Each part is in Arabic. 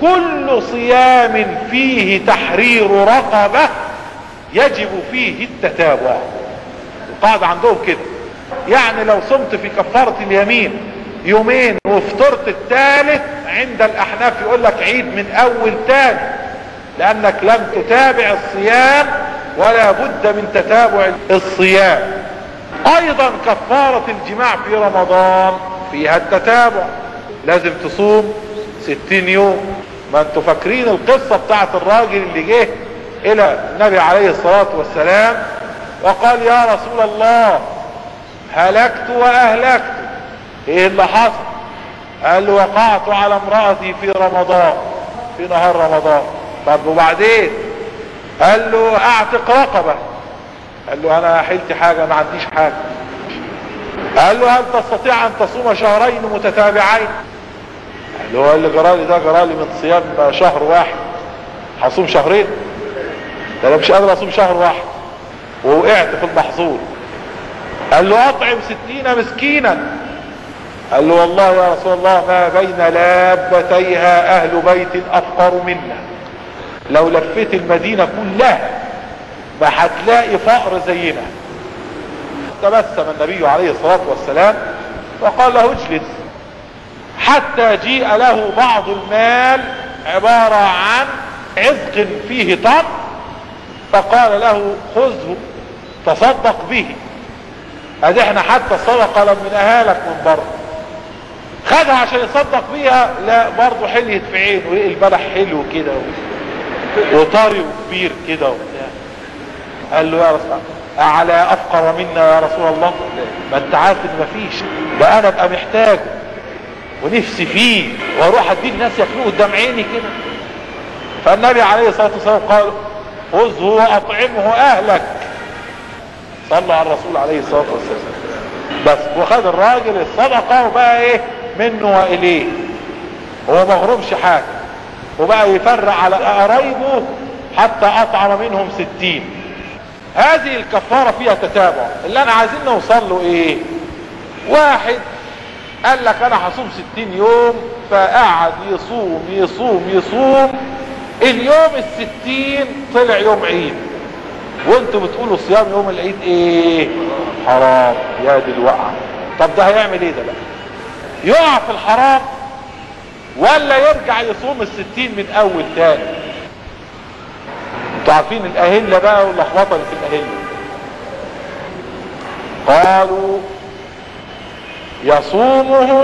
كل صيام فيه تحرير رقبة يجب فيه التتابع. القاعدة عندهم كده. يعني لو صمت في كفارة اليمين يومين وفطرت الثالث عند الأحناف يقول لك عيد من أول تاني. لأنك لم تتابع الصيام ولا بد من تتابع الصيام. أيضا كفارة الجماع في رمضان فيها التتابع. لازم تصوم ستين يوم. ما أنتوا فاكرين القصة بتاعت الراجل اللي جه إلى النبي عليه الصلاة والسلام وقال يا رسول الله هلكت وأهلكت. إيه اللي حصل؟ قال وقعت على امرأتي في رمضان في نهار رمضان. طب وبعدين؟ قال له أعتق رقبة. قال له أنا حلت حاجة ما عنديش حاجة. قال له هل تستطيع أن تصوم شهرين متتابعين؟ قال له اللي جرالي ده جرالي من صيام شهر واحد. هصوم شهرين؟ ده أنا مش قادر أصوم شهر واحد. ووقعت في المحظور. قال له أطعم ستين مسكينا قال له والله يا رسول الله ما بين لابتيها أهل بيت أفقر منا لو لفيت المدينة كلها ما هتلاقي فقر زينا. تبسم النبي عليه الصلاة والسلام وقال له اجلس. حتى جيء له بعض المال عبارة عن عزق فيه طب فقال له خذه تصدق به. ادي إحنا حتى الصدقة لم منها لك من بره خدها عشان يصدق بيها لا برضه حليت في عينه وايه البلح حلو كده وطري وكبير كده وبتاع. قال له يا رسول أعلى أفقر منا يا رسول الله؟ ما أنت عارف إن مفيش ده أنا أبقى محتاجه. ونفسي فيه وأروح أديه الناس ياكلوه قدام عيني كده. فالنبي عليه الصلاة والسلام قال خذه وأطعمه أهلك. صلوا على الرسول عليه الصلاة والسلام. بس وخد الراجل الصدقة وبقى إيه؟ منه وإليه. هو مغرومش حاجة. وبقى يفرع على قرايبه حتى أطعم منهم ستين. هذه الكفارة فيها تتابع. اللي أنا عايزين نوصل له إيه؟ واحد قال لك أنا هصوم ستين يوم فقعد يصوم يصوم يصوم. اليوم الستين طلع يوم عيد. وانتوا بتقولوا صيام يوم العيد إيه؟ حرام. يا دي الوقعة. طب ده هيعمل إيه ده بقى؟ يقع في الحرام ولا يرجع يصوم الستين من أول تاني؟ أنتوا عارفين الأهلة بقى واللخبطة اللي في الأهلة. قالوا يصومه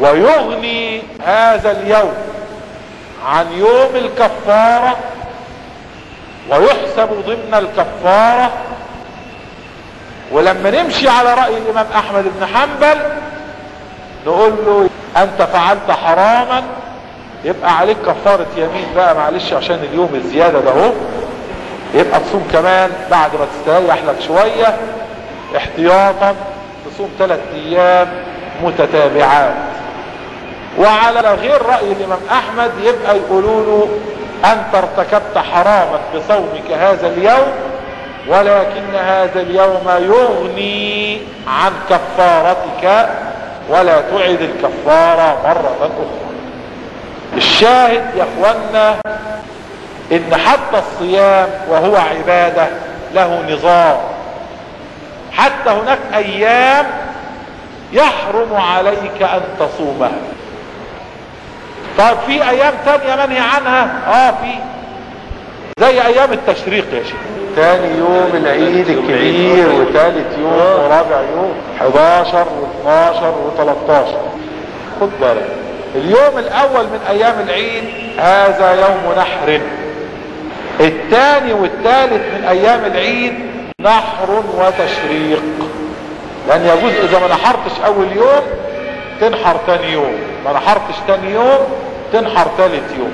ويغني هذا اليوم عن يوم الكفارة ويحسب ضمن الكفارة. ولما نمشي على رأي الإمام أحمد بن حنبل نقول له أنت فعلت حراما يبقى عليك كفارة يمين بقى معلش عشان اليوم الزيادة ده أهو. يبقى تصوم كمان بعد ما تستريح لك شوية احتياطا. تصوم ثلاث أيام متتابعات. وعلى غير رأي الإمام أحمد يبقى يقولوا له أنت ارتكبت حراما بصومك هذا اليوم ولكن هذا اليوم يغني عن كفارتك ولا تعد الكفارة مرة أخرى. الشاهد يا اخوانا إن حتى الصيام وهو عبادة له نظام. حتى هناك أيام يحرم عليك أن تصومها. طب في أيام تانية منهي عنها؟ آه في زي أيام التشريق يا شيخ. تاني يوم العيد الكبير وتالت يوم ورابع يوم 11 و12 و13 خد بالك اليوم الأول من أيام العيد هذا يوم نحر. الثاني والثالث من أيام العيد نحر وتشريق. لأن يجوز إذا ما نحرتش أول يوم تنحر ثاني يوم ما نحرتش ثاني يوم تنحر ثالث يوم.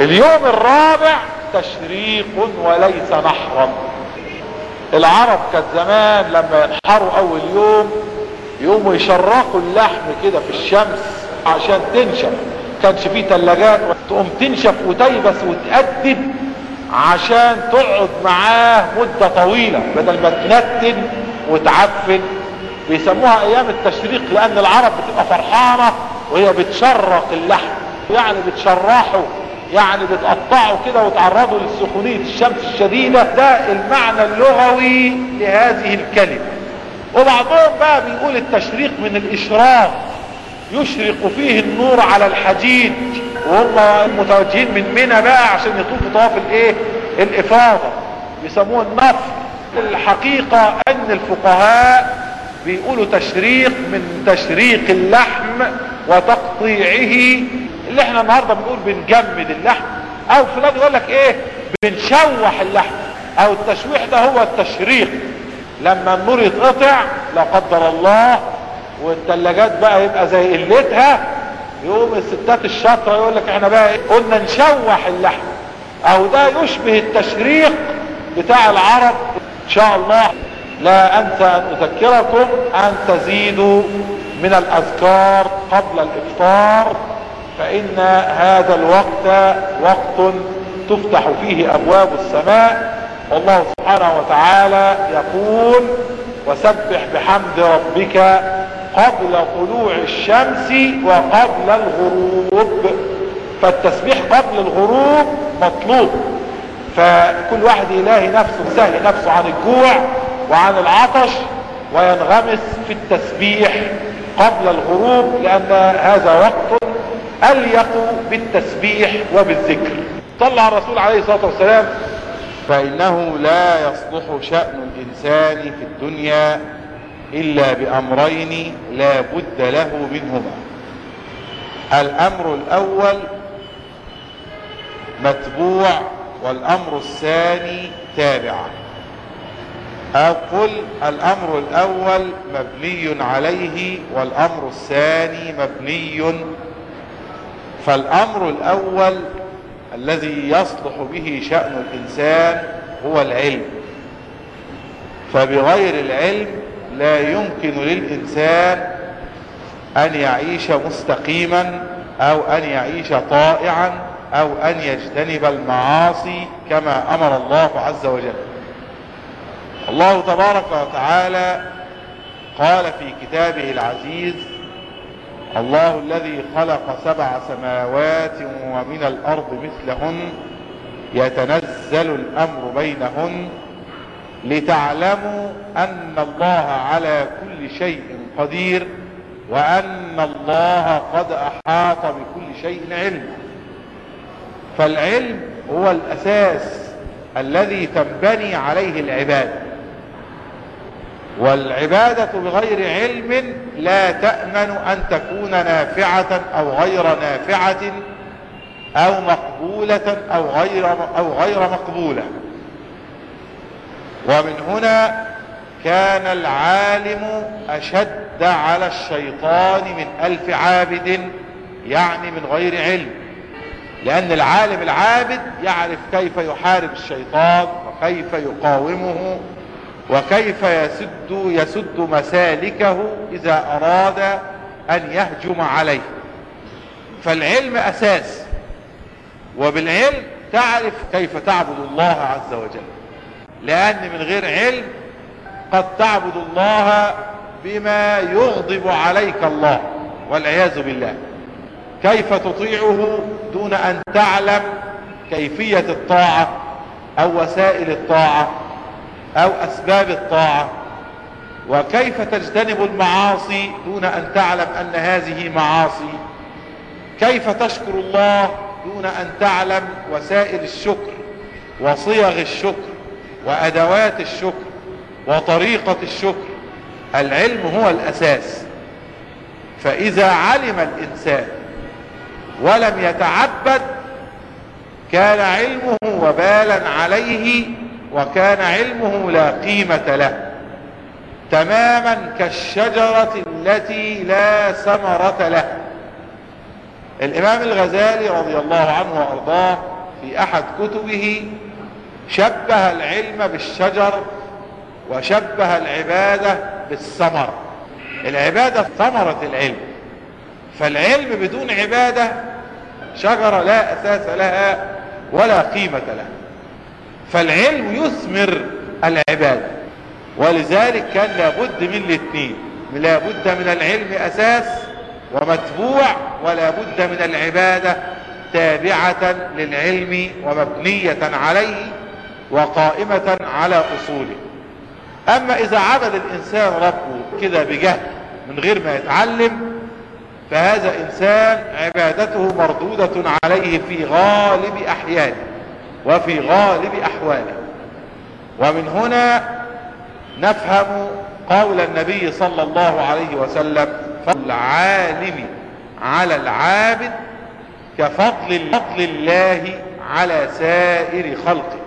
اليوم الرابع تشريق وليس نحرا. العرب كانت زمان لما ينحروا أول يوم يقوموا يشرقوا اللحم كده في الشمس عشان تنشف. كانش فيه تلاجات تقوم تنشف وتيبس وتقدم عشان تقعد معاه مدة طويلة بدل ما تنتن وتعفن. بيسموها أيام التشريق لأن العرب بتبقى فرحانة وهي بتشرق اللحم. يعني بتشرحه يعني بتقطعه كده وتعرضه لسخونية الشمس الشديدة. ده المعنى اللغوي لهذه الكلمة. وبعضهم بقى بيقول التشريق من الإشراق. يشرق فيه النور على الحديد. وهم متوجهين من منى بقى عشان يطوفوا طواف الايه؟ الافاضة. بيسموه النفر الحقيقة أن الفقهاء بيقولوا تشريق من تشريق اللحم وتقطيعه. اللي إحنا النهاردة بنقول بنجمد اللحم. أو فلان يقول لك إيه؟ بنشوح اللحم. أو التشويح ده هو التشريق. لما النور يتقطع لا قدر الله والثلاجات بقى يبقى زي قلتها يقوم الستات الشاطرة يقول لك إحنا بقى قلنا نشوح اللحم. أو ده يشبه التشريق بتاع العرب. إن شاء الله لا أنسى أن أذكركم أن تزيدوا من الأذكار قبل الإفطار فإن هذا الوقت وقت تفتح فيه أبواب السماء. والله سبحانه وتعالى يقول وسبح بحمد ربك قبل طلوع الشمس وقبل الغروب. فالتسبيح قبل الغروب مطلوب. فكل واحد يلاهي نفسه يسهل نفسه عن الجوع وعن العطش وينغمس في التسبيح قبل الغروب لأن هذا وقت أليق بالتسبيح وبالذكر. طلع الرسول عليه الصلاة والسلام. فإنه لا يصلح شأن الإنسان في الدنيا إلا بأمرين لا بد له منهما. الأمر الأول متبوع والأمر الثاني تابع. أو قل الأمر الأول مبني عليه والأمر الثاني مبني. فالأمر الأول الذي يصلح به شأن الإنسان هو العلم. فبغير العلم لا يمكن للإنسان أن يعيش مستقيما أو أن يعيش طائعا أو أن يجتنب المعاصي كما أمر الله عز وجل. الله تبارك وتعالى قال في كتابه العزيز الله الذي خلق سبع سماوات ومن الأرض مثلهن يتنزل الأمر بينهن لتعلموا أن الله على كل شيء قدير وأن الله قد أحاط بكل شيء علما فالعلم هو الأساس الذي تنبني عليه العبادة. والعبادة بغير علم لا تأمن أن تكون نافعة أو غير نافعة أو مقبولة أو غير, أو غير مقبولة. ومن هنا كان العالم أشد على الشيطان من ألف عابد يعني من غير علم. لأن العالم العابد يعرف كيف يحارب الشيطان وكيف يقاومه وكيف يسد يسد مسالكه إذا أراد أن يهجم عليه. فالعلم أساس وبالعلم تعرف كيف تعبد الله عز وجل. لأن من غير علم قد تعبد الله بما يغضب عليك الله والعياذ بالله. كيف تطيعه دون أن تعلم كيفية الطاعة أو وسائل الطاعة أو أسباب الطاعة؟ وكيف تجتنب المعاصي دون أن تعلم أن هذه معاصي؟ كيف تشكر الله دون أن تعلم وسائل الشكر وصيغ الشكر؟ وأدوات الشكر وطريقة الشكر العلم هو الأساس. فإذا علم الإنسان ولم يتعبد كان علمه وبالا عليه وكان علمه لا قيمة له. تماما كالشجرة التي لا ثمرة له. الإمام الغزالي رضي الله عنه وأرضاه في أحد كتبه شبه العلم بالشجر وشبه العبادة بالثمر. العبادة ثمرة العلم. فالعلم بدون عبادة شجرة لا أساس لها ولا قيمة لها. فالعلم يثمر العبادة. ولذلك كان لابد من الاثنين. لابد من العلم أساس ومتبوع ولا بد من العبادة تابعة للعلم ومبنية عليه. وقائمة على أصوله. أما إذا عبد الإنسان ربه كده بجهل من غير ما يتعلم فهذا إنسان عبادته مردودة عليه في غالب أحيانه وفي غالب أحواله. ومن هنا نفهم قول النبي صلى الله عليه وسلم فضل العالم على العابد كفضل فضل الله على سائر خلقه.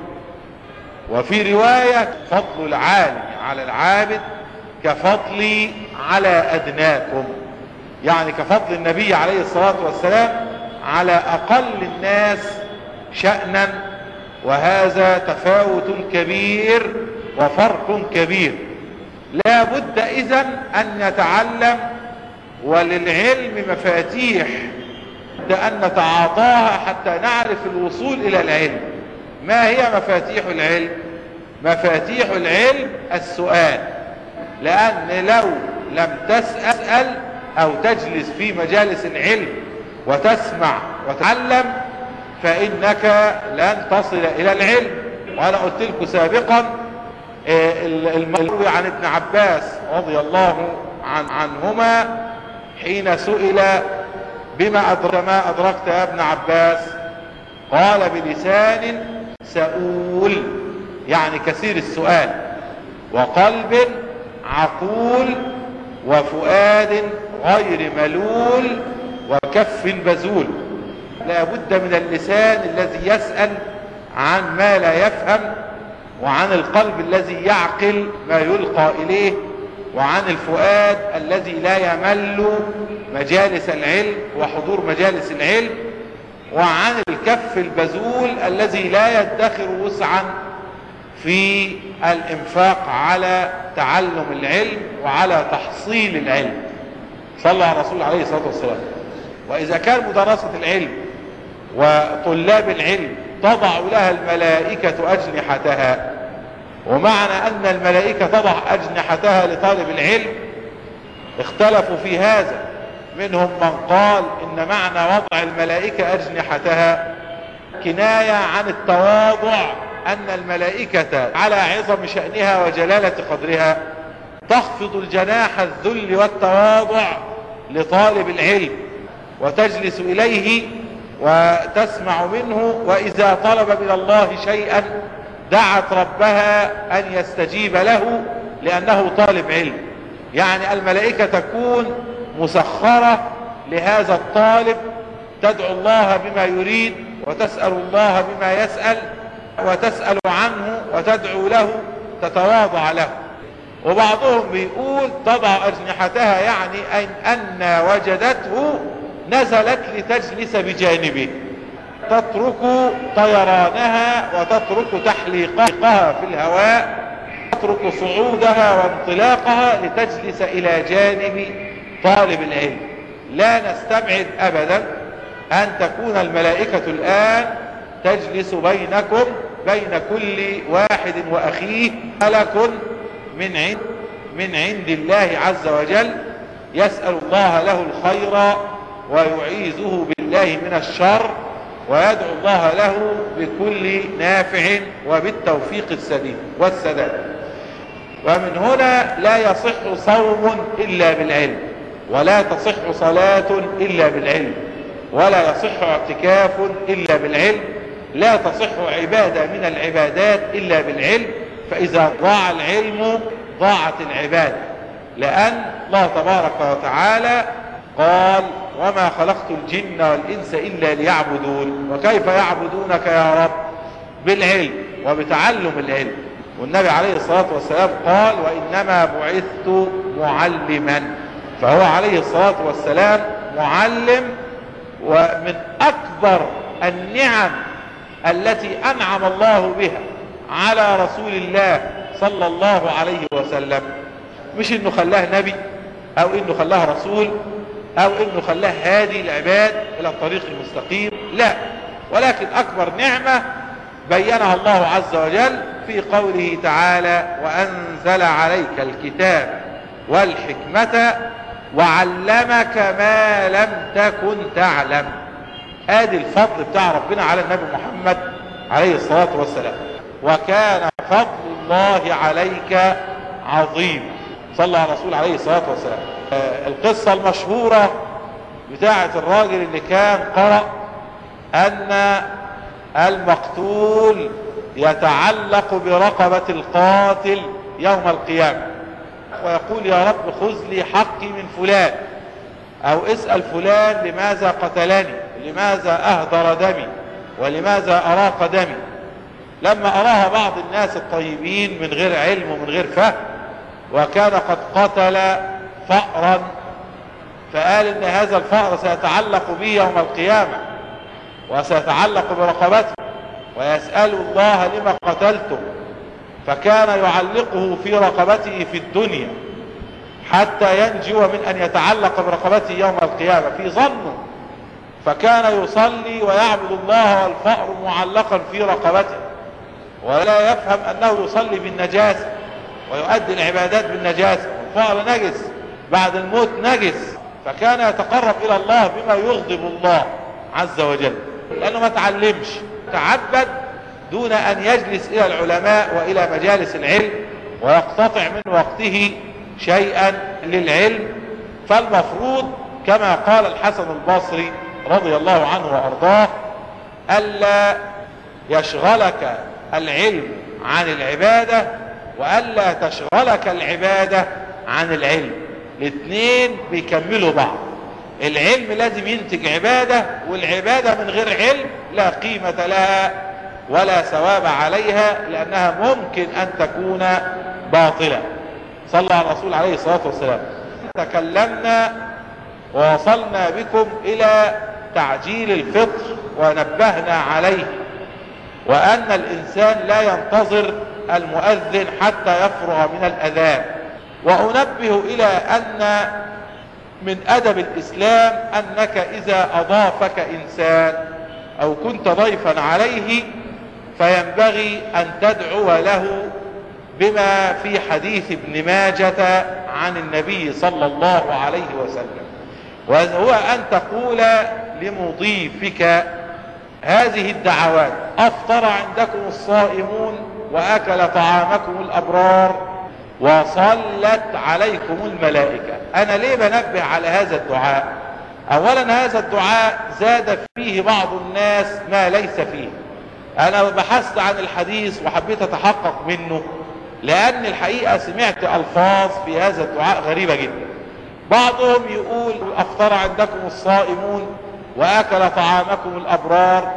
وفي رواية فضل العالم على العابد كفضلي على أدناكم. يعني كفضل النبي عليه الصلاة والسلام على أقل الناس شأنا وهذا تفاوت كبير وفرق كبير. لا بد إذن أن نتعلم وللعلم مفاتيح أن نتعاطاها حتى نعرف الوصول إلى العلم. ما هي مفاتيح العلم؟ مفاتيح العلم السؤال. لأن لو لم تسأل أو تجلس في مجالس العلم وتسمع وتعلم فإنك لن تصل إلى العلم. وأنا قلت لكم سابقا المروي عن ابن عباس رضي الله عن عنهما حين سئل بما أدرك ما أدركت يا ابن عباس؟ قال بلسان سؤول يعني كثير السؤال. وقلب عقول وفؤاد غير ملول وكف بزول. لا بد من اللسان الذي يسأل عن ما لا يفهم وعن القلب الذي يعقل ما يلقى إليه وعن الفؤاد الذي لا يمل مجالس العلم وحضور مجالس العلم وعن الكف البذول الذي لا يدخر وسعا في الإنفاق على تعلم العلم وعلى تحصيل العلم. صلى على رسول عليه الصلاة والسلام. وإذا كان مدرسة العلم وطلاب العلم تضع لها الملائكة أجنحتها ومعنى أن الملائكة تضع أجنحتها لطالب العلم اختلفوا في هذا. منهم من قال إن معنى وضع الملائكة أجنحتها كناية عن التواضع أن الملائكة على عظم شأنها وجلالة قدرها تخفض الجناح الذل والتواضع لطالب العلم وتجلس إليه وتسمع منه وإذا طلب من الله شيئا دعت ربها أن يستجيب له لأنه طالب علم. يعني الملائكة تكون مسخرة لهذا الطالب. تدعو الله بما يريد وتسأل الله بما يسأل وتسأل عنه وتدعو له تتواضع له. وبعضهم بيقول تضع أجنحتها يعني أن, أن وجدته نزلت لتجلس بجانبه. تترك طيرانها وتترك تحليقها في الهواء تترك صعودها وانطلاقها لتجلس إلى جانب طالب العلم. لا نستبعد أبدا أن تكون الملائكة الآن تجلس بينكم بين كل واحد وأخيه. ملك من عند من عند الله عز وجل يسأل الله له الخير ويعيذه بالله من الشر ويدعو الله له بكل نافع وبالتوفيق السديد والسداد. ومن هنا لا يصح صوم إلا بالعلم. ولا تصح صلاة إلا بالعلم ولا يصح اعتكاف إلا بالعلم لا تصح عبادة من العبادات إلا بالعلم فإذا ضاع العلم ضاعت العبادة. لأن الله تبارك وتعالى قال وما خلقت الجن والإنس إلا ليعبدون وكيف يعبدونك يا رب؟ بالعلم وبتعلم العلم. والنبي عليه الصلاة والسلام قال وإنما بعثت معلما فهو عليه الصلاة والسلام معلم ومن أكبر النعم التي أنعم الله بها على رسول الله صلى الله عليه وسلم. مش إنه خلاه نبي أو إنه خلاه رسول أو إنه خلاه هادي العباد إلى الطريق المستقيم لا. ولكن أكبر نعمة بينها الله عز وجل في قوله تعالى وأنزل عليك الكتاب والحكمة وعلمك ما لم تكن تعلم. ادي الفضل بتاع ربنا على النبي محمد عليه الصلاة والسلام. وكان فضل الله عليك عظيم. صلى على الرسول عليه الصلاة والسلام. آه، القصة المشهورة بتاعة الراجل اللي كان قرأ أن المقتول يتعلق برقبة القاتل يوم القيامة. ويقول يا رب خذ لي حقي من فلان. أو اسأل فلان لماذا قتلني؟ لماذا أهدر دمي؟ ولماذا أراق دمي؟ لما أراها بعض الناس الطيبين من غير علم ومن غير فهم وكان قد قتل فأرا فقال إن هذا الفأر سيتعلق بي يوم القيامة وسيتعلق برقبته ويسأل الله لما قتلته. فكان يعلقه في رقبته في الدنيا حتى ينجو من أن يتعلق برقبته يوم القيامة في ظنه. فكان يصلي ويعبد الله والفأر معلقا في رقبته ولا يفهم أنه يصلي بالنجاسة ويؤدي العبادات بالنجاسة والفأر نجس بعد الموت نجس. فكان يتقرب إلى الله بما يغضب الله عز وجل لأنه ما تعلمش. تعبد دون أن يجلس إلى العلماء وإلى مجالس العلم ويقتطع من وقته شيئا للعلم. فالمفروض كما قال الحسن البصري رضي الله عنه وأرضاه ألا يشغلك العلم عن العبادة وألا تشغلك العبادة عن العلم. الاثنين بيكملوا بعض. العلم لازم ينتج عبادة والعبادة من غير علم لا قيمة لها. ولا ثواب عليها لأنها ممكن أن تكون باطلة. صلى على الرسول عليه الصلاة والسلام. تكلمنا ووصلنا بكم إلى تعجيل الفطر ونبهنا عليه. وأن الإنسان لا ينتظر المؤذن حتى يفرغ من الأذان. وأنبه إلى أن من أدب الإسلام أنك إذا أضافك إنسان أو كنت ضيفا عليه فينبغي أن تدعو له بما في حديث ابن ماجة عن النبي صلى الله عليه وسلم. وهو أن تقول لمضيفك هذه الدعوات أفطر عندكم الصائمون وأكل طعامكم الأبرار وصلت عليكم الملائكة. أنا ليه بنبه على هذا الدعاء؟ اولا هذا الدعاء زاد فيه بعض الناس ما ليس فيه. أنا بحثت عن الحديث وحبيت أتحقق منه لأن الحقيقة سمعت ألفاظ في هذا الدعاء غريبة جدا. بعضهم يقول أفطر عندكم الصائمون وأكل طعامكم الأبرار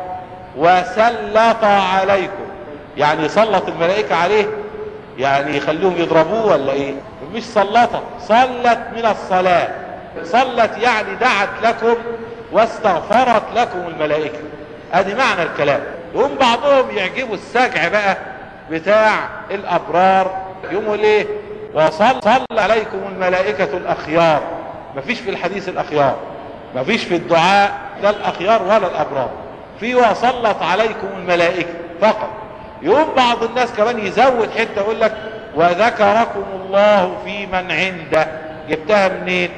وسلط عليكم. يعني سلط الملائكة عليه؟ يعني يخليهم يضربوه ولا إيه؟ مش سلطت صلت من الصلاة. صلت يعني دعت لكم واستغفرت لكم الملائكة. أدي معنى الكلام. يقوم بعضهم يعجبوا السجع بقى بتاع الأبرار. يقوموا ليه؟ وصل صل عليكم الملائكة الأخيار. مفيش في الحديث الأخيار. مفيش في الدعاء لا الأخيار ولا الأبرار. في وصلت عليكم الملائكة فقط. يقوم بعض الناس كمان يزود حتة يقول لك وذكركم الله في من عنده. جبتها منين؟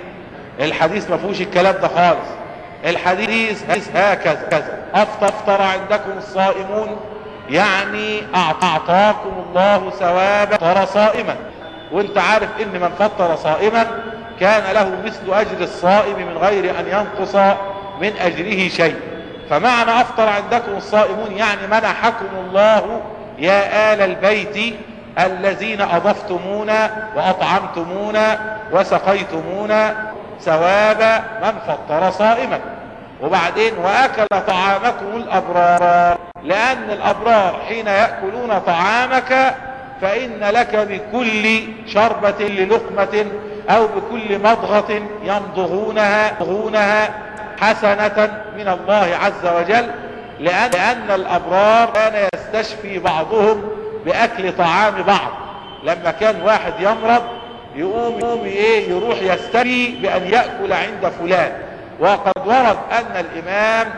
الحديث ما فيهوش الكلام ده خالص. الحديث هكذا. كذا أفطر عندكم الصائمون؟ يعني أعطاكم الله ثواب فطر صائما. وأنت عارف إن من فطر صائما كان له مثل أجر الصائم من غير أن ينقص من أجره شيء. فمعنى أفطر عندكم الصائمون يعني منحكم الله يا آل البيت الذين أضفتمونا وأطعمتمونا وسقيتمونا ثواب من فطر صائما. وبعدين وأكل طعامكم الأبرار. لأن الأبرار حين يأكلون طعامك فإن لك بكل شربة للقمة أو بكل مضغة يمضغونها يمضغونها حسنة من الله عز وجل. لأن, لأن الأبرار كان يستشفي بعضهم بأكل طعام بعض. لما كان واحد يمرض يقوم يقوم إيه؟ يروح يستشفي بأن يأكل عند فلان. وقد ورد أن الإمام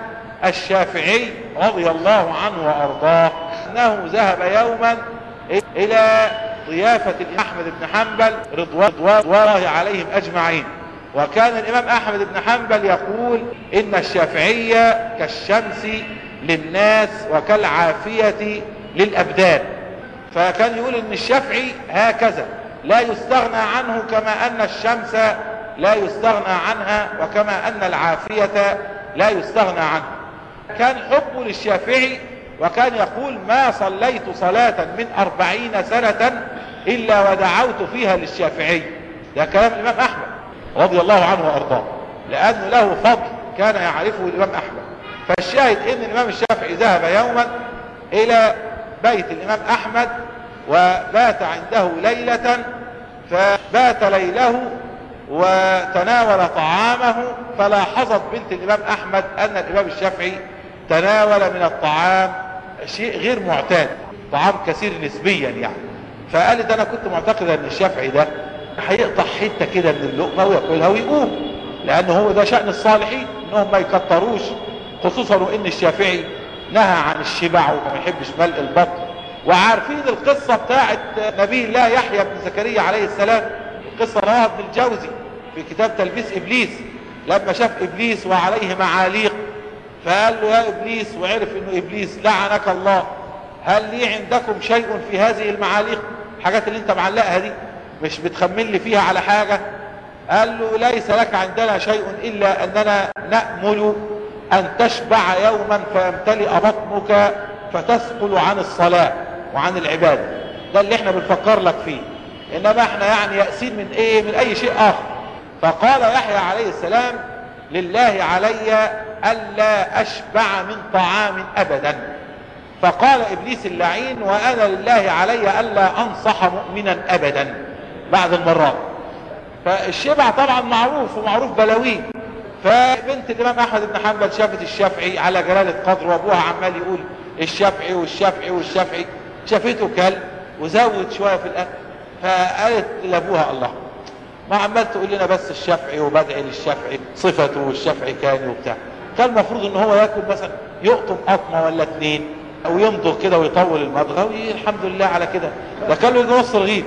الشافعي رضي الله عنه وأرضاه أنه ذهب يوما إلى ضيافة أحمد بن حنبل رضوان الله عليهم أجمعين. وكان الإمام أحمد بن حنبل يقول إن الشافعية كالشمس للناس وكالعافية للأبدان. فكان يقول إن الشافعي هكذا. لا يستغنى عنه كما أن الشمس لا يستغنى عنها وكما أن العافية لا يستغنى عنها كان حبه للشافعي وكان يقول ما صليت صلاة من أربعين سنة إلا ودعوت فيها للشافعي. ده كلام الإمام أحمد رضي الله عنه وأرضاه. لأنه له فضل كان يعرفه الإمام أحمد. فالشاهد إن الإمام الشافعي ذهب يوما إلى بيت الإمام أحمد وبات عنده ليلة فبات ليله وتناول طعامه فلاحظت بنت الإمام أحمد أن الإمام الشافعي تناول من الطعام شيء غير معتاد طعام كثير نسبيا يعني. فقالت أنا كنت معتقدة إن الشافعي ده هيقطع حتة كده من اللقمة وياكلها ويقوم لأن هو ده شأن الصالحين إنهم ما يكتروش خصوصا وإن الشافعي نهى عن الشبع وما يحبش ملء البطن. وعارفين القصة بتاعت نبي الله يحيى بن زكريا عليه السلام. القصة رواها ابن الجوزي في كتاب تلبيس إبليس. لما شاف إبليس وعليه معاليق فقال له يا إبليس وعرف إنه إبليس لعنك الله. هل لي عندكم شيء في هذه المعاليق؟ الحاجات اللي انت معلقها دي مش بتخمن لي فيها على حاجة؟ قال له ليس لك عندنا شيء إلا أننا نأمل أن تشبع يوما فيمتلئ بطنك فتثقل عن الصلاة. وعن العبادة ده اللي إحنا بنفكر لك فيه. إنما إحنا يعني يأسين من إيه؟ من أي شيء آخر. فقال يحيى عليه السلام لله علي ألا أشبع من طعام أبدا. فقال إبليس اللعين وأنا لله علي ألا أنصح مؤمنا أبدا. بعد المرات. فالشبع طبعا معروف ومعروف بلاويه. فبنت الإمام أحمد بن حنبل شافت الشافعي على جلالة قدر وأبوها عمال يقول الشافعي والشافعي والشافعي. شافته كل وزود شوية في الأكل فقالت لأبوها الله ما عمال تقول لنا بس الشافعي وبدعي للشافعي صفته والشافعي كان وبتاع. كان المفروض إن هو يأكل مثلا يقطم قطمة ولا اتنين أو يمضغ كده ويطول المضغة والحمد لله على كده. ده كان له نص رغيف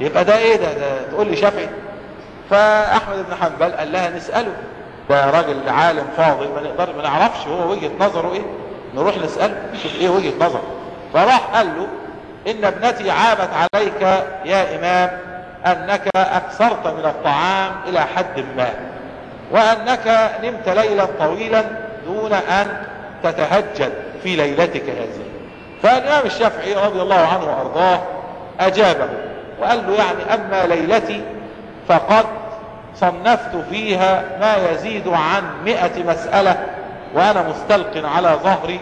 يبقى ده إيه ده, ده تقول لي شافعي فأحمد بن حنبل قال لها نسأله. ده راجل عالم فاضل ما نقدر ما نعرفش هو وجهة نظره إيه؟ نروح نسأله نشوف إيه وجهة نظره. فراح قال له إن ابنتي عابت عليك يا إمام أنك أكثرت من الطعام إلى حد ما وأنك نمت ليلا طويلا دون أن تتهجد في ليلتك هذه فالإمام الشافعي رضي الله عنه وأرضاه أجابه وقال له يعني أما ليلتي فقد صنفت فيها ما يزيد عن مئة مسألة وأنا مستلق على ظهري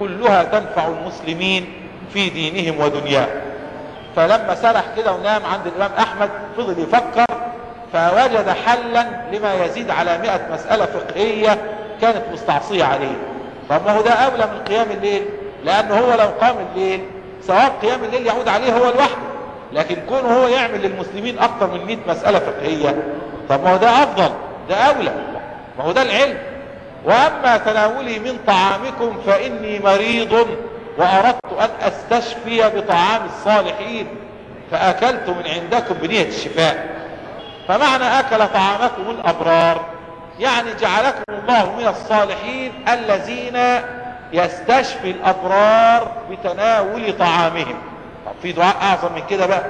كلها تنفع المسلمين في دينهم ودنياهم. فلما سرح كده ونام عند الإمام أحمد فضل يفكر فوجد حلا لما يزيد على مئة مسألة فقهية كانت مستعصية عليه. طب ما هو ده أولى من قيام الليل لأنه هو لو قام الليل ثواب قيام الليل يعود عليه هو لوحده. لكن كونه هو يعمل للمسلمين أكثر من 100 مسألة فقهية طب ما هو ده أفضل ده أولى. ما هو ده العلم. وأما تناولي من طعامكم فإني مريض وأردت أن أستشفي بطعام الصالحين فأكلت من عندكم بنية الشفاء. فمعنى أكل طعامكم الأبرار يعني جعلكم الله من الصالحين الذين يستشفي الأبرار بتناول طعامهم. طب في دعاء أعظم من كده بقى.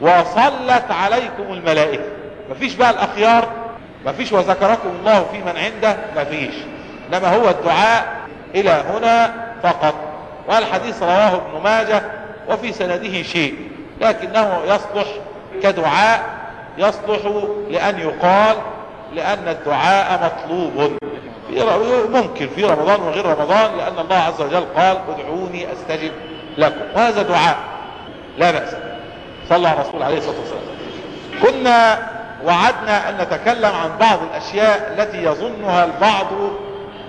وصلت عليكم الملائكة. مفيش بقى الأخيار؟ مفيش وذكركم الله في من عنده؟ مفيش. إنما هو الدعاء إلى هنا فقط. والحديث رواه ابن ماجه وفي سنده شيء لكنه يصلح كدعاء يصلح لأن يقال لأن الدعاء مطلوب. ممكن في رمضان وغير رمضان لأن الله عز وجل قال ادعوني أستجب لكم. وهذا دعاء. لا بأس. صلى الرسول عليه الصلاة والسلام. كنا وعدنا أن نتكلم عن بعض الأشياء التي يظنها البعض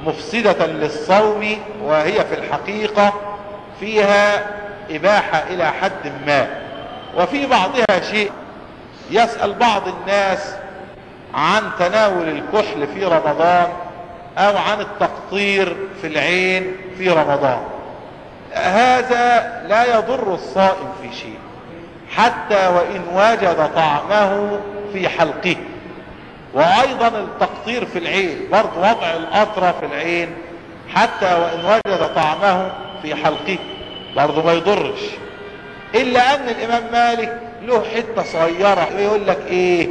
مفسدة للصوم وهي في الحقيقة فيها إباحة إلى حد ما. وفي بعضها شيء يسأل بعض الناس عن تناول الكحل في رمضان أو عن التقطير في العين في رمضان. هذا لا يضر الصائم في شيء حتى وإن وجد طعمه في حلقه. وأيضا التقطير في العين برضه وضع القطرة في العين حتى وإن وجد طعمه في حلقه برضه ما يضرش. إلا أن الإمام مالك له حتة صغيرة يقول لك إيه؟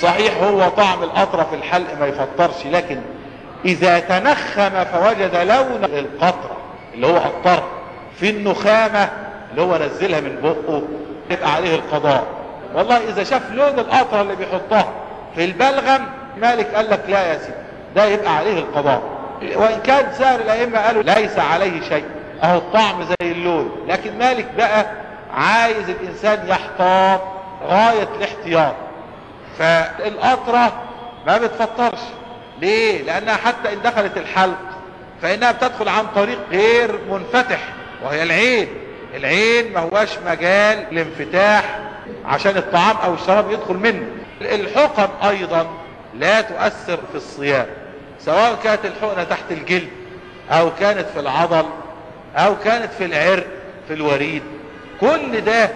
صحيح هو طعم القطرة في الحلق ما يفطرش لكن إذا تنخم فوجد لون القطرة اللي هو قطرها في النخامة اللي هو نزلها من بقه يبقى عليه القضاء. والله إذا شاف لون القطرة اللي بيحطها في البلغم مالك قال لك لا يا سيدي ده يبقى عليه القضاء. وإن كان سائر الأئمة قالوا ليس عليه شيء أهو الطعم زي اللون. لكن مالك بقى عايز الإنسان يحتاط غاية الاحتياط. فالقطرة ما بتفطرش. ليه؟ لأنها حتى إن دخلت الحلق فإنها بتدخل عن طريق غير منفتح وهي العين. العين ما هواش مجال لانفتاح عشان الطعام أو الشراب يدخل منه. الحقن أيضا لا تؤثر في الصيام سواء كانت الحقنة تحت الجلد أو كانت في العضل أو كانت في العرق في الوريد. كل ده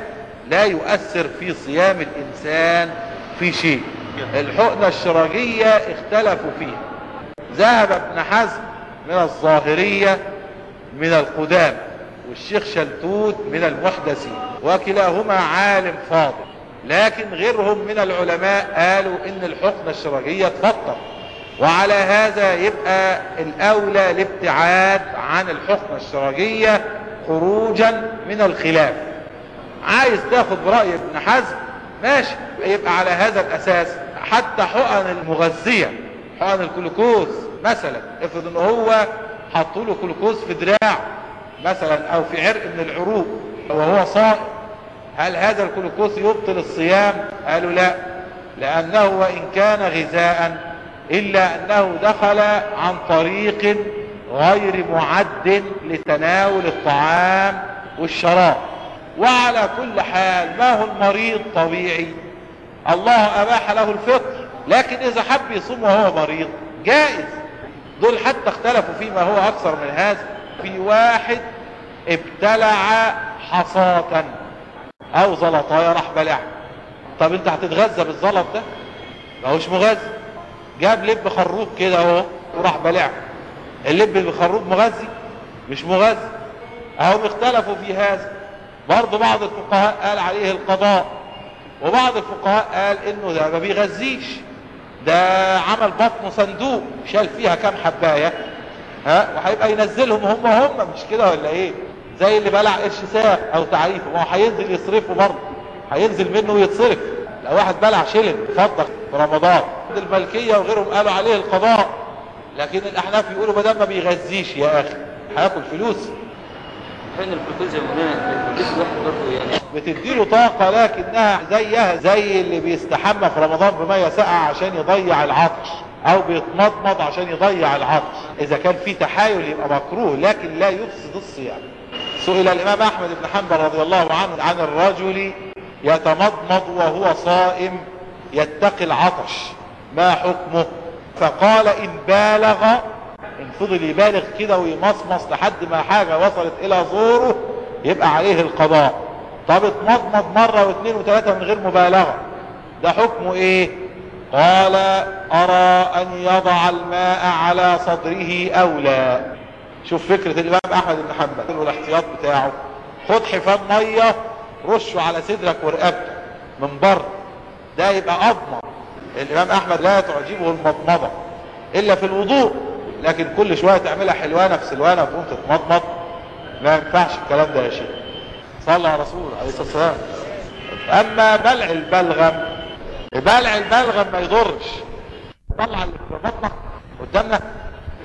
لا يؤثر في صيام الإنسان في شيء. الحقنة الشرجية اختلفوا فيها. ذهب ابن حزم من الظاهرية من القدام والشيخ شلتوت من المحدثين وكلاهما عالم فاضل. لكن غيرهم من العلماء قالوا إن الحقنة الشرجية تفطر وعلى هذا يبقى الأولى الابتعاد عن الحقنة الشرجية خروجا من الخلاف. عايز تاخد برأي ابن حزم؟ ماشي. يبقى على هذا الأساس حتى حقن المغذية حقن الكلوكوز مثلا افرض إن هو حطوا له كلوكوز في دراع مثلا أو في عرق من العروق وهو صائم. هل هذا الكلوكوز يبطل الصيام؟ قالوا لا لأنه وإن كان غذاء إلا أنه دخل عن طريق غير معد لتناول الطعام والشراب. وعلى كل حال ما هو المريض؟ طبيعي. الله أباح له الفطر لكن إذا حب يصوم وهو مريض جائز. دول حتى اختلفوا فيما هو أكثر من هذا. في واحد ابتلع حصاة. أو زلطايا راح بلع طب أنت هتتغذى بالزلط ده؟ ما هوش مغذي. جاب لب خروب كده أهو وراح بلع اللب بالخروب مغذي؟ مش مغذي. اهم اختلفوا في هذا. برضه بعض الفقهاء قال عليه القضاء. وبعض الفقهاء قال إنه ده ما بيغذيش. ده عمل بطنه صندوق شال فيها كام حباية. ها؟ وهيبقى ينزلهم هم هم مش كده ولا إيه؟ زي اللي بلع قرش ساق أو تعريفه ما هو هينزل يصرفه برضه هينزل منه ويتصرف. لو واحد بلع شلن فضل في رمضان. الملكية وغيرهم قالوا عليه القضاء. لكن الأحناف يقولوا ما دام ما بيغذيش يا أخي هياكل فلوس. الجسم الواحد برضه يعني. بتديله طاقة لكنها زيها زي اللي بيستحمى في رمضان بمية ساقعة عشان يضيع العطش أو بيتمضمض عشان يضيع العطش. إذا كان في تحايل يبقى مكروه لكن لا يفسد الصيام. سئل الإمام أحمد بن حنبل رضي الله عنه عن الرجل يتمضمض وهو صائم يتقي العطش ما حكمه؟ فقال إن بالغ إن فضل يبالغ كده ويمصمص لحد ما حاجة وصلت إلى زوره يبقى عليه القضاء. طب اتمضمض مرة واثنين وثلاثة من غير مبالغة ده حكمه إيه؟ قال أرى أن يضع الماء على صدره أو لا شوف فكرة الإمام أحمد بن حنبل والاحتياط بتاعه. خد حفان مية رشه على صدرك ورقبتك من بره. ده يبقى أضمن. الإمام أحمد لا تعجبه المضمضة إلا في الوضوء لكن كل شوية تعملها حلوانة في سلوانة وتقوم تتمضمض. ما ينفعش الكلام ده يا شيخ. صلى على رسول عليه الصلاة والسلام. أما بلع البلغم بلع البلغم ما يضرش. طلع اللي في بطنك قدامنا.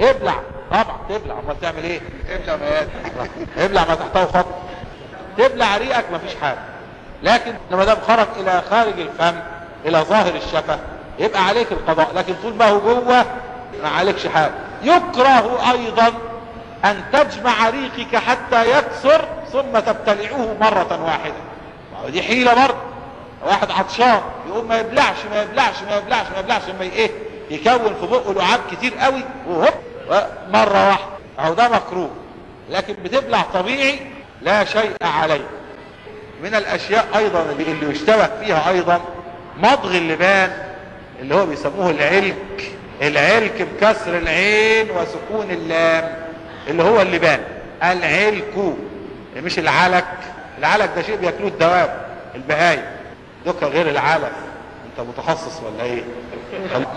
ابلع. طبعا تبلع. امال تعمل إيه؟ ابلع ما ابلع ما تحته خط تبلع ريقك مفيش حاجة. لكن لما دام خرج إلى خارج الفم إلى ظاهر الشفه يبقى عليك القضاء. لكن طول ما هو جوه ما عليكش حاجة. يكره أيضا أن تجمع ريقك حتى يكسر ثم تبتلعه مرة واحدة. ما دي حيلة برضه. واحد عطشان يقوم ما يبلعش ما يبلعش ما يبلعش ما يبلعش اما إيه؟ يكون في بقه لعاب كتير قوي وهوب. مرة واحدة. أهو ده مكروه لكن بتبلع طبيعي لا شيء عليه. من الأشياء أيضا اللي يشتبه فيها أيضا مضغ اللبان اللي هو بيسموه العلك. العلك بكسر العين وسكون اللام اللي هو اللبان. العلك مش العلك. العلك ده شيء بياكلوه الدواب البهايم. دوكا غير العلف أنت متخصص ولا إيه؟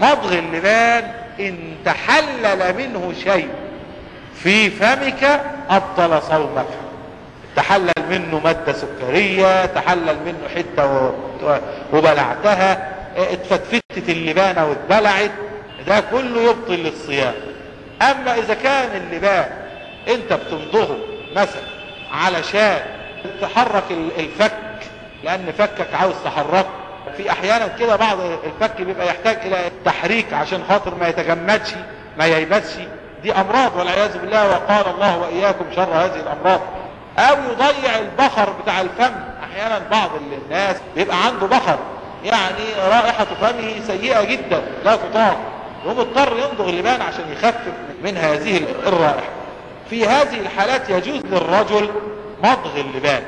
مضغ اللبان إن تحلل منه شيء في فمك أبطل صومك. تحلل منه مادة سكرية تحلل منه حتة وبلعتها اتفتفتت اللبانة واتبلعت ده كله يبطل للصيام. أما إذا كان اللبان أنت بتمضغه مثلا علشان تحرك ال- الفك لأن فكك عاوز تحركه في أحيانا كده بعض الفك بيبقى يحتاج إلى تحريك عشان خاطر ما يتجمدش ما ييبسش. دي أمراض والعياذ بالله وقال الله وإياكم شر هذه الأمراض. أو يضيع البخر بتاع الفم. أحيانا بعض الناس بيبقى عنده بخر. يعني رائحة فمه سيئة جدا لا تطاق يقوم اضطر يمضغ اللبان عشان يخفف من هذه الرائحة. في هذه الحالات يجوز للرجل مضغ اللبان.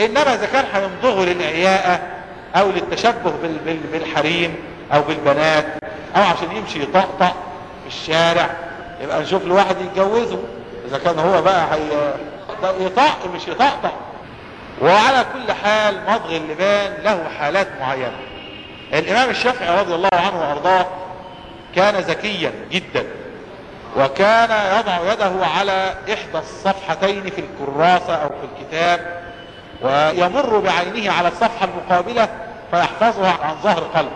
إنما إذا كان هيمضغه للعياءة أو للتشبه بال- بال- بالحريم أو بالبنات أو عشان يمشي يطقطق في الشارع يبقى نشوف له واحد يتجوزه. إذا كان هو بقى هي يطق مش يطقطق. وعلى كل حال مضغ اللبان له حالات معينة. الإمام الشافعي رضي الله عنه وأرضاه كان ذكيا جدا وكان يضع يده على إحدى الصفحتين في الكراسة أو في الكتاب ويمر بعينه على الصفحة المقابلة فيحفظها عن ظهر قلب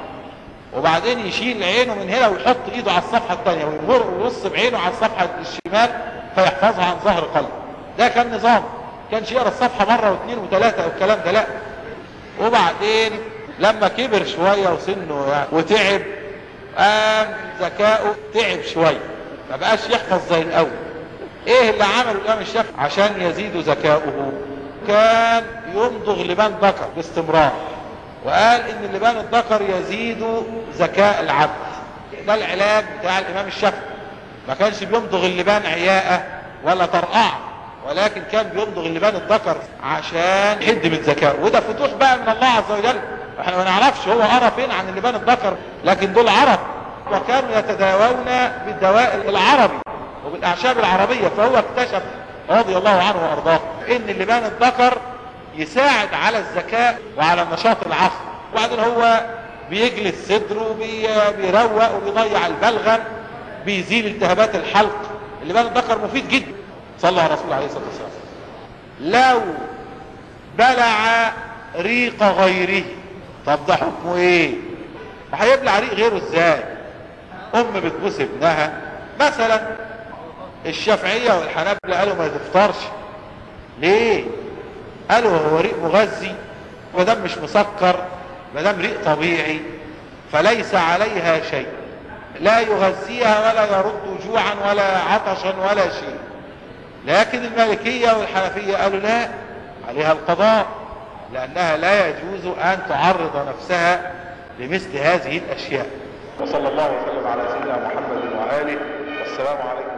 وبعدين يشيل عينه من هنا ويحط إيده على الصفحة الثانية ويمر ويبص بعينه على الصفحة الشمال فيحفظها عن ظهر قلب ده كان نظام كانش يقرا الصفحة مرة واثنين وثلاثة أو الكلام ده لا. وبعدين لما كبر شوية وسنه يعني وتعب قام ذكاؤه تعب شوية ما بقاش يحفظ زي الأول. إيه اللي عمله الإمام الشافعي؟ عشان يزيد ذكاؤه. كان يمضغ لبان ذكر باستمرار وقال إن اللبان الذكر يزيد ذكاء العبد. ده العلاج بتاع الإمام الشافعي. ما كانش بيمضغ اللبان عياءة ولا طرقعة ولكن كان بيمضغ اللبان الذكر عشان يحد من ذكائه وده فتوح بقى من الله عز وجل. إحنا ما نعرفش هو قرأ فين عن اللبان الذكر لكن دول عرب وكانوا يتداوون بالدواء العربي وبالأعشاب العربية. فهو اكتشف رضي الله عنه وأرضاه إن اللبان الذكر يساعد على الذكاء وعلى النشاط العصبي وبعدين هو بيجلس صدره بي- بيروق وبيضيع البلغم بيزيل التهابات الحلق. اللبان الذكر مفيد جدا. صلى على رسول عليه الصلاة والسلام. لو بلع ريق غيره طب ده حكمه إيه؟ وهيبلع ريق غيره إزاي؟ أم بتبوس ابنها. مثلا الشافعية والحنابلة قالوا ما تفطرش ليه؟ قالوا هو ريق مغذي ودم مش مسكر ما دام ريق طبيعي فليس عليها شيء. لا يغذيها ولا يرد جوعا ولا عطشا ولا شيء. لكن المالكية والحنفية قالوا لا عليها القضاء لأنها لا يجوز أن تعرض نفسها لمثل هذه الأشياء. وصلى الله وسلم على سيدنا محمد وآله والسلام عليكم.